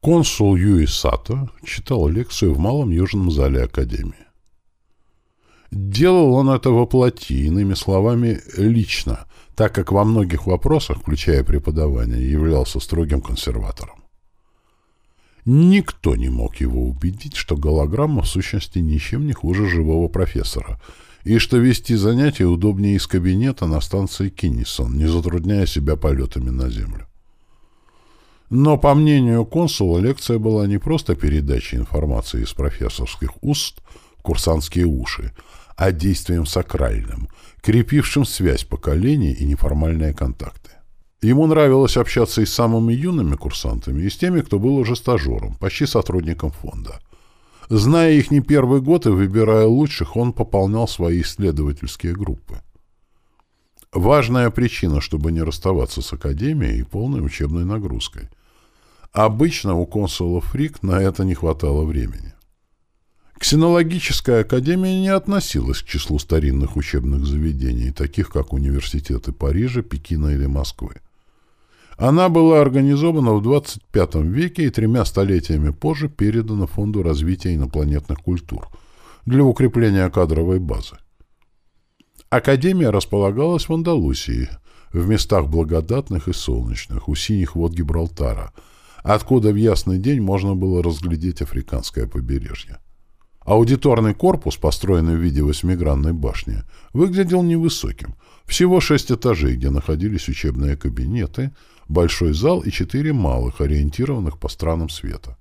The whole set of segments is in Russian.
Консул Юи Сато читал лекцию в Малом Южном зале Академии. Делал он это воплоти, иными словами, лично, так как во многих вопросах, включая преподавание, являлся строгим консерватором. Никто не мог его убедить, что голограмма в сущности ничем не хуже живого профессора, и что вести занятия удобнее из кабинета на станции Киннисон, не затрудняя себя полетами на Землю. Но, по мнению консула, лекция была не просто передачей информации из профессорских уст в курсантские уши, а действием сакральным, крепившим связь поколений и неформальные контакты. Ему нравилось общаться и с самыми юными курсантами, и с теми, кто был уже стажером, почти сотрудником фонда. Зная их не первый год и выбирая лучших, он пополнял свои исследовательские группы. Важная причина, чтобы не расставаться с академией и полной учебной нагрузкой – Обычно у консулов ФРИК на это не хватало времени. Ксенологическая академия не относилась к числу старинных учебных заведений, таких как университеты Парижа, Пекина или Москвы. Она была организована в 25 веке и тремя столетиями позже передана Фонду развития инопланетных культур для укрепления кадровой базы. Академия располагалась в Андалусии, в местах благодатных и солнечных, у синих вод Гибралтара – откуда в ясный день можно было разглядеть африканское побережье. Аудиторный корпус, построенный в виде восьмигранной башни, выглядел невысоким. Всего шесть этажей, где находились учебные кабинеты, большой зал и четыре малых, ориентированных по странам света.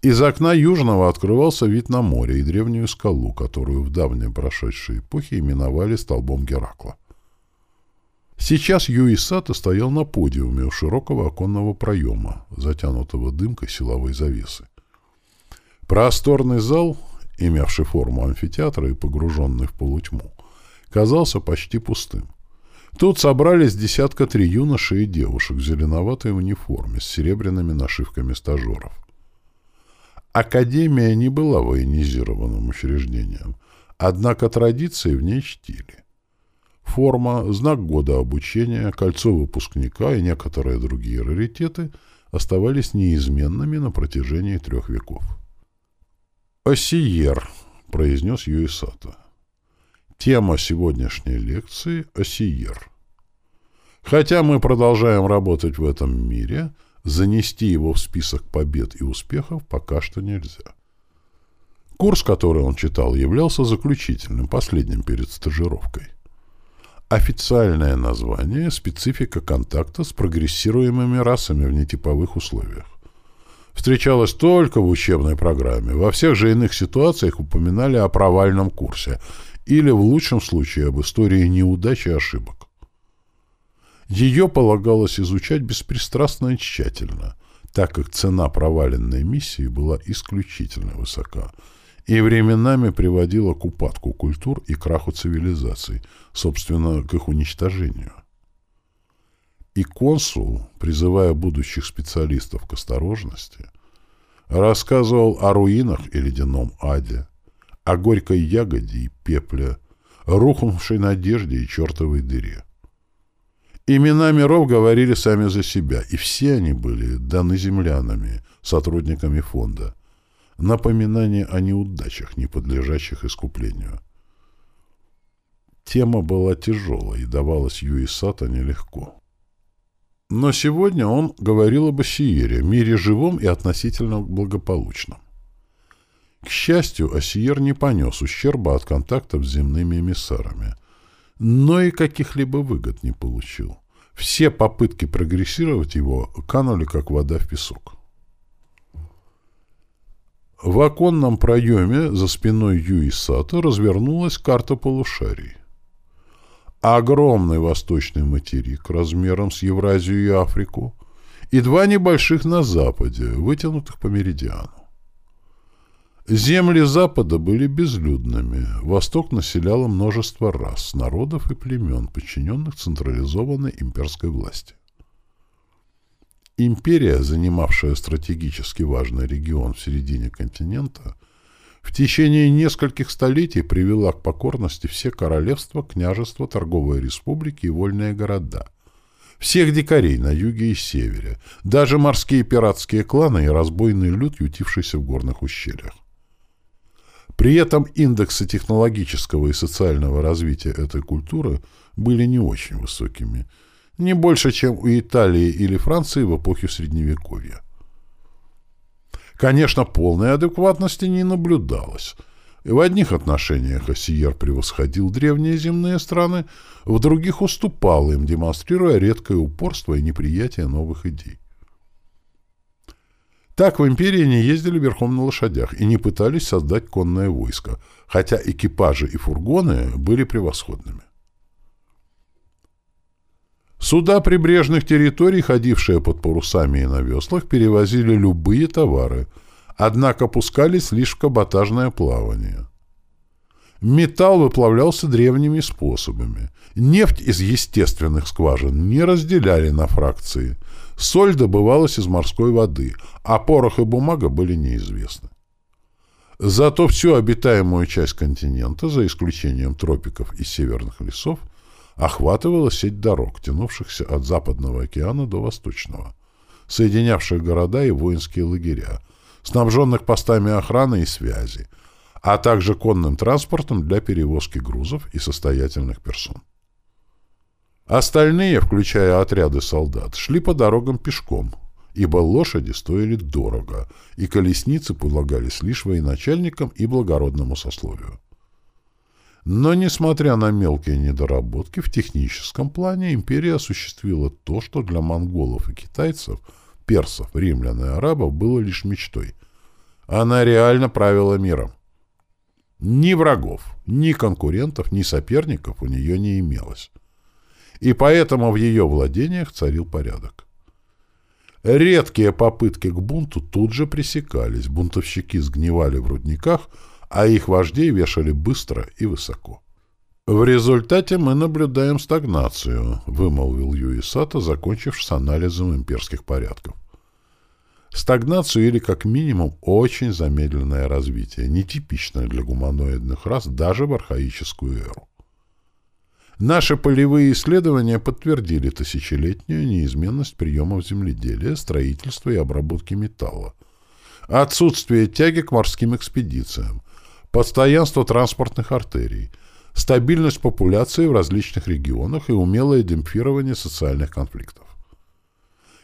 Из окна южного открывался вид на море и древнюю скалу, которую в давней прошедшей эпохе именовали столбом Геракла. Сейчас Юи Сато стоял на подиуме у широкого оконного проема, затянутого дымкой силовой завесы. Просторный зал, имевший форму амфитеатра и погруженный в полутьму, казался почти пустым. Тут собрались десятка три юношей и девушек в зеленоватой униформе с серебряными нашивками стажеров. Академия не была военизированным учреждением, однако традиции в ней чтили. Форма, знак года обучения, кольцо выпускника и некоторые другие раритеты оставались неизменными на протяжении трех веков. «Осиер», — произнес Юисата. «Тема сегодняшней лекции — Осиер. Хотя мы продолжаем работать в этом мире, занести его в список побед и успехов пока что нельзя». Курс, который он читал, являлся заключительным, последним перед стажировкой. Официальное название – специфика контакта с прогрессируемыми расами в нетиповых условиях. Встречалось только в учебной программе. Во всех же иных ситуациях упоминали о провальном курсе или, в лучшем случае, об истории неудач и ошибок. Ее полагалось изучать беспристрастно и тщательно, так как цена проваленной миссии была исключительно высока – и временами приводила к упадку культур и краху цивилизаций, собственно, к их уничтожению. И консул, призывая будущих специалистов к осторожности, рассказывал о руинах и ледяном аде, о горькой ягоде и пепле, рухнувшей надежде и чертовой дыре. Имена миров говорили сами за себя, и все они были даны землянами, сотрудниками фонда, напоминание о неудачах, не подлежащих искуплению. Тема была тяжелой и давалась Юисата нелегко. Но сегодня он говорил об Осиере, мире живом и относительно благополучном. К счастью, Осиер не понес ущерба от контактов с земными эмиссарами, но и каких-либо выгод не получил. Все попытки прогрессировать его канули, как вода в песок. В оконном проеме за спиной Юи Сато развернулась карта полушарий. Огромный восточный материк размером с Евразию и Африку и два небольших на западе, вытянутых по меридиану. Земли Запада были безлюдными, Восток населяло множество рас, народов и племен, подчиненных централизованной имперской власти. Империя, занимавшая стратегически важный регион в середине континента, в течение нескольких столетий привела к покорности все королевства, княжества, торговые республики и вольные города, всех дикарей на юге и севере, даже морские пиратские кланы и разбойный люд, ютившийся в горных ущельях. При этом индексы технологического и социального развития этой культуры были не очень высокими, не больше, чем у Италии или Франции в эпохе Средневековья. Конечно, полной адекватности не наблюдалось – и в одних отношениях Осиер превосходил древние земные страны, в других уступал им, демонстрируя редкое упорство и неприятие новых идей. Так в империи не ездили верхом на лошадях и не пытались создать конное войско, хотя экипажи и фургоны были превосходными. Суда прибрежных территорий, ходившие под парусами и на веслах, перевозили любые товары – однако пускались лишь в каботажное плавание. Металл выплавлялся древними способами. Нефть из естественных скважин не разделяли на фракции. Соль добывалась из морской воды, а порох и бумага были неизвестны. Зато всю обитаемую часть континента, за исключением тропиков и северных лесов, охватывала сеть дорог, тянувшихся от Западного океана до Восточного, соединявших города и воинские лагеря, снабженных постами охраны и связи, а также конным транспортом для перевозки грузов и состоятельных персон. Остальные, включая отряды солдат, шли по дорогам пешком, ибо лошади стоили дорого, и колесницы полагались лишь военачальникам и благородному сословию. Но, несмотря на мелкие недоработки, в техническом плане империя осуществила то, что для монголов и китайцев, персов, римлян и арабов было лишь мечтой. Она реально правила миром. Ни врагов, ни конкурентов, ни соперников у нее не имелось. И поэтому в ее владениях царил порядок. Редкие попытки к бунту тут же пресекались, бунтовщики сгнивали в рудниках, а их вождей вешали быстро и высоко. «В результате мы наблюдаем стагнацию», — вымолвил Юисата, закончив с анализом имперских порядков стагнацию или, как минимум, очень замедленное развитие, нетипичное для гуманоидных рас даже в архаическую эру. Наши полевые исследования подтвердили тысячелетнюю неизменность приемов земледелия, строительства и обработки металла, отсутствие тяги к морским экспедициям, постоянство транспортных артерий, стабильность популяции в различных регионах и умелое демпфирование социальных конфликтов.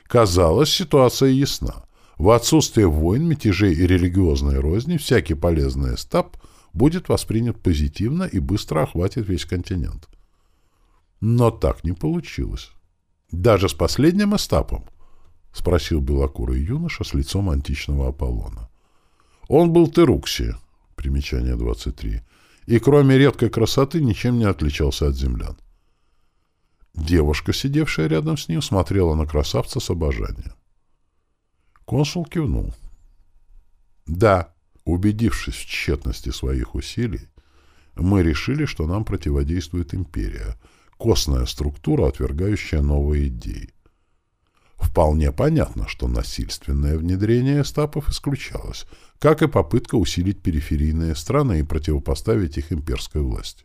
Казалось, ситуация ясна. В отсутствие войн, мятежей и религиозной розни всякий полезный эстап будет воспринят позитивно и быстро охватит весь континент. Но так не получилось. Даже с последним эстапом, — спросил белокурый юноша с лицом античного Аполлона. Он был Терукси, примечание 23, и кроме редкой красоты ничем не отличался от землян. Девушка, сидевшая рядом с ним, смотрела на красавца с обожанием. Консул кивнул. Да, убедившись в тщетности своих усилий, мы решили, что нам противодействует империя, костная структура, отвергающая новые идеи. Вполне понятно, что насильственное внедрение эстапов исключалось, как и попытка усилить периферийные страны и противопоставить их имперской власти.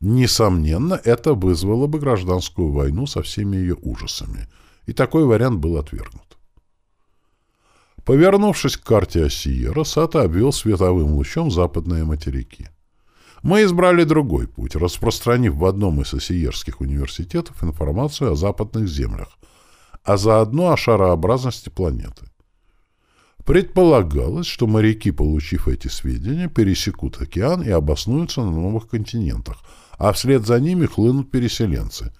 Несомненно, это вызвало бы гражданскую войну со всеми ее ужасами, и такой вариант был отвергнут. Повернувшись к карте Осиера, Сата обвел световым лучом западные материки. Мы избрали другой путь, распространив в одном из осиерских университетов информацию о западных землях, а заодно о шарообразности планеты. Предполагалось, что моряки, получив эти сведения, пересекут океан и обоснуются на новых континентах, а вслед за ними хлынут переселенцы.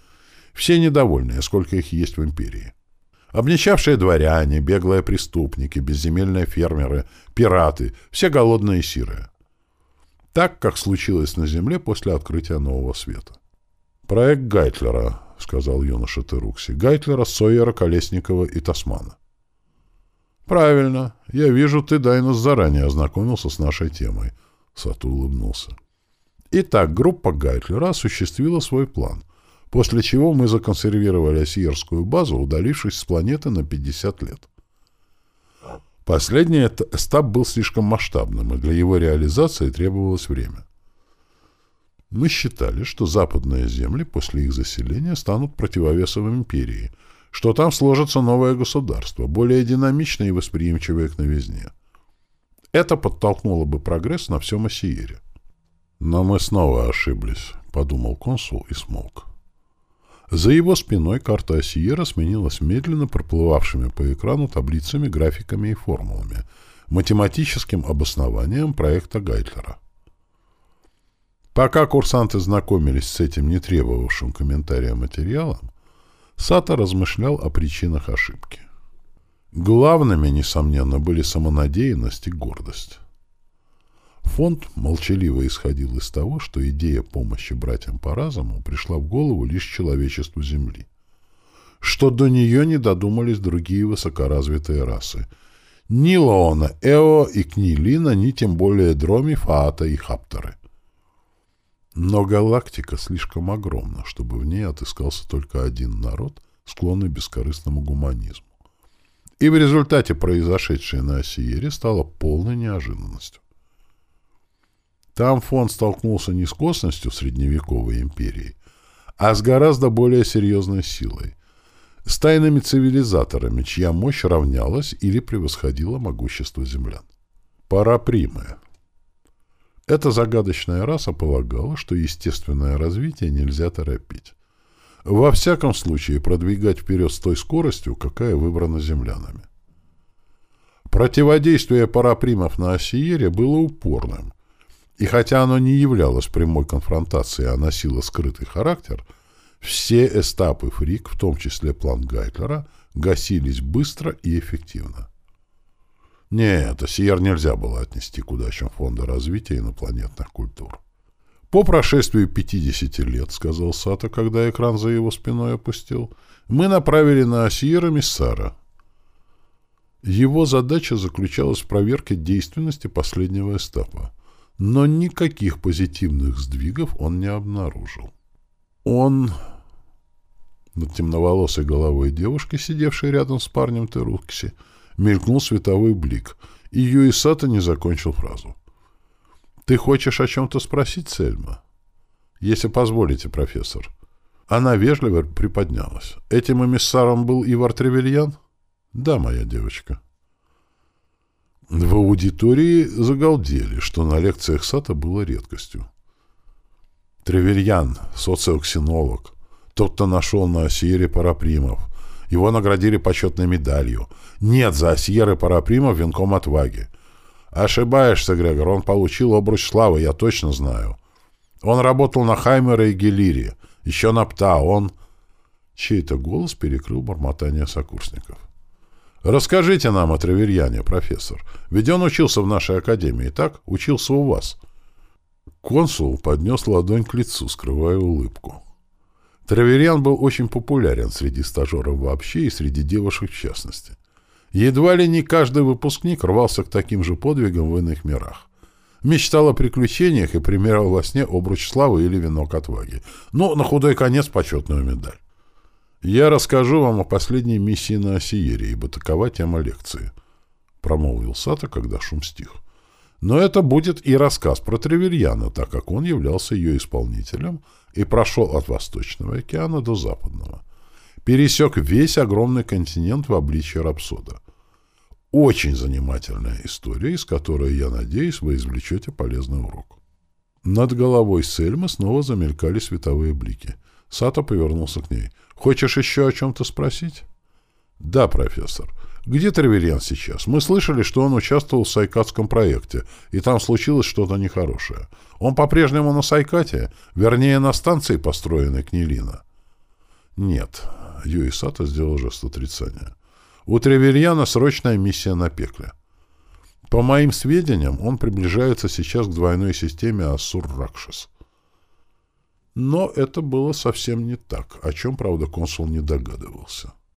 Все недовольные, сколько их есть в империи. Обнищавшие дворяне, беглые преступники, безземельные фермеры, пираты, все голодные и сирые. Так, как случилось на Земле после открытия Нового Света. «Проект Гайтлера», — сказал юноша Терукси. «Гайтлера, Сойера, Колесникова и Тасмана». «Правильно. Я вижу, ты, Дайнус, заранее ознакомился с нашей темой». Сату улыбнулся. Итак, группа Гайтлера осуществила свой план после чего мы законсервировали Осиерскую базу, удалившись с планеты на 50 лет. Последний этап был слишком масштабным, и для его реализации требовалось время. Мы считали, что западные земли после их заселения станут противовесом империи, что там сложится новое государство, более динамичное и восприимчивое к новизне. Это подтолкнуло бы прогресс на всем Осиере. Но мы снова ошиблись, — подумал консул и смолк. За его спиной карта Осиера сменилась медленно проплывавшими по экрану таблицами, графиками и формулами, математическим обоснованием проекта Гайтлера. Пока курсанты знакомились с этим не требовавшим комментария материалом, Сата размышлял о причинах ошибки. Главными, несомненно, были самонадеянность и гордость. Фонд молчаливо исходил из того, что идея помощи братьям по разуму пришла в голову лишь человечеству Земли. Что до нее не додумались другие высокоразвитые расы. Ни Лоона, Эо и Книлина, ни тем более Дроми, Фаата и Хапторы. Но галактика слишком огромна, чтобы в ней отыскался только один народ, склонный бескорыстному гуманизму. И в результате произошедшее на Осиере стало полной неожиданностью. Там фон столкнулся не с косностью средневековой империи, а с гораздо более серьезной силой, с тайными цивилизаторами, чья мощь равнялась или превосходила могущество землян. Парапримы. Эта загадочная раса полагала, что естественное развитие нельзя торопить. Во всяком случае, продвигать вперед с той скоростью, какая выбрана землянами. Противодействие парапримов на Осиере было упорным, и хотя оно не являлось прямой конфронтацией, а носило скрытый характер, все эстапы ФРИК, в том числе план Гайтлера, гасились быстро и эффективно. Нет, Осиер нельзя было отнести к удачам Фонда развития инопланетных культур. «По прошествии 50 лет, — сказал Сато, когда экран за его спиной опустил, — мы направили на Осиера Миссара. Его задача заключалась в проверке действенности последнего эстапа но никаких позитивных сдвигов он не обнаружил. Он... Над темноволосой головой девушки, сидевшей рядом с парнем Терукси, мелькнул световой блик, и Юисата не закончил фразу. «Ты хочешь о чем-то спросить, Сельма?» «Если позволите, профессор». Она вежливо приподнялась. «Этим эмиссаром был Ивар Тревельян?» «Да, моя девочка». В аудитории загалдели, что на лекциях Сата было редкостью. Тревельян, социоксинолог, тот, кто нашел на Осиере Парапримов. Его наградили почетной медалью. Нет за Осиеры Парапримов венком отваги. Ошибаешься, Грегор, он получил обруч славы, я точно знаю. Он работал на Хаймера и Гелире, еще на ПТА, он... Чей-то голос перекрыл бормотание сокурсников. Расскажите нам о Траверьяне, профессор. Ведь он учился в нашей академии, так? Учился у вас. Консул поднес ладонь к лицу, скрывая улыбку. Траверьян был очень популярен среди стажеров вообще и среди девушек в частности. Едва ли не каждый выпускник рвался к таким же подвигам в иных мирах. Мечтал о приключениях и примерял во сне обруч славы или венок отваги. Ну, на худой конец почетную медаль. «Я расскажу вам о последней миссии на Осиере, ибо такова тема лекции», — промолвил Сата, когда шум стих. «Но это будет и рассказ про Тревельяна, так как он являлся ее исполнителем и прошел от Восточного океана до Западного. Пересек весь огромный континент в обличье рапсода. Очень занимательная история, из которой, я надеюсь, вы извлечете полезный урок». Над головой Сельмы снова замелькали световые блики. Сато повернулся к ней — Хочешь еще о чем-то спросить? Да, профессор. Где Треверьян сейчас? Мы слышали, что он участвовал в Сайкатском проекте, и там случилось что-то нехорошее. Он по-прежнему на Сайкате, вернее, на станции, построенной Книлина. Нет. Юи Сато сделал жест отрицания. У Треверьяна срочная миссия на пекле. По моим сведениям, он приближается сейчас к двойной системе Ассур-Ракшас. Но это было совсем не так, о чем, правда, консул не догадывался.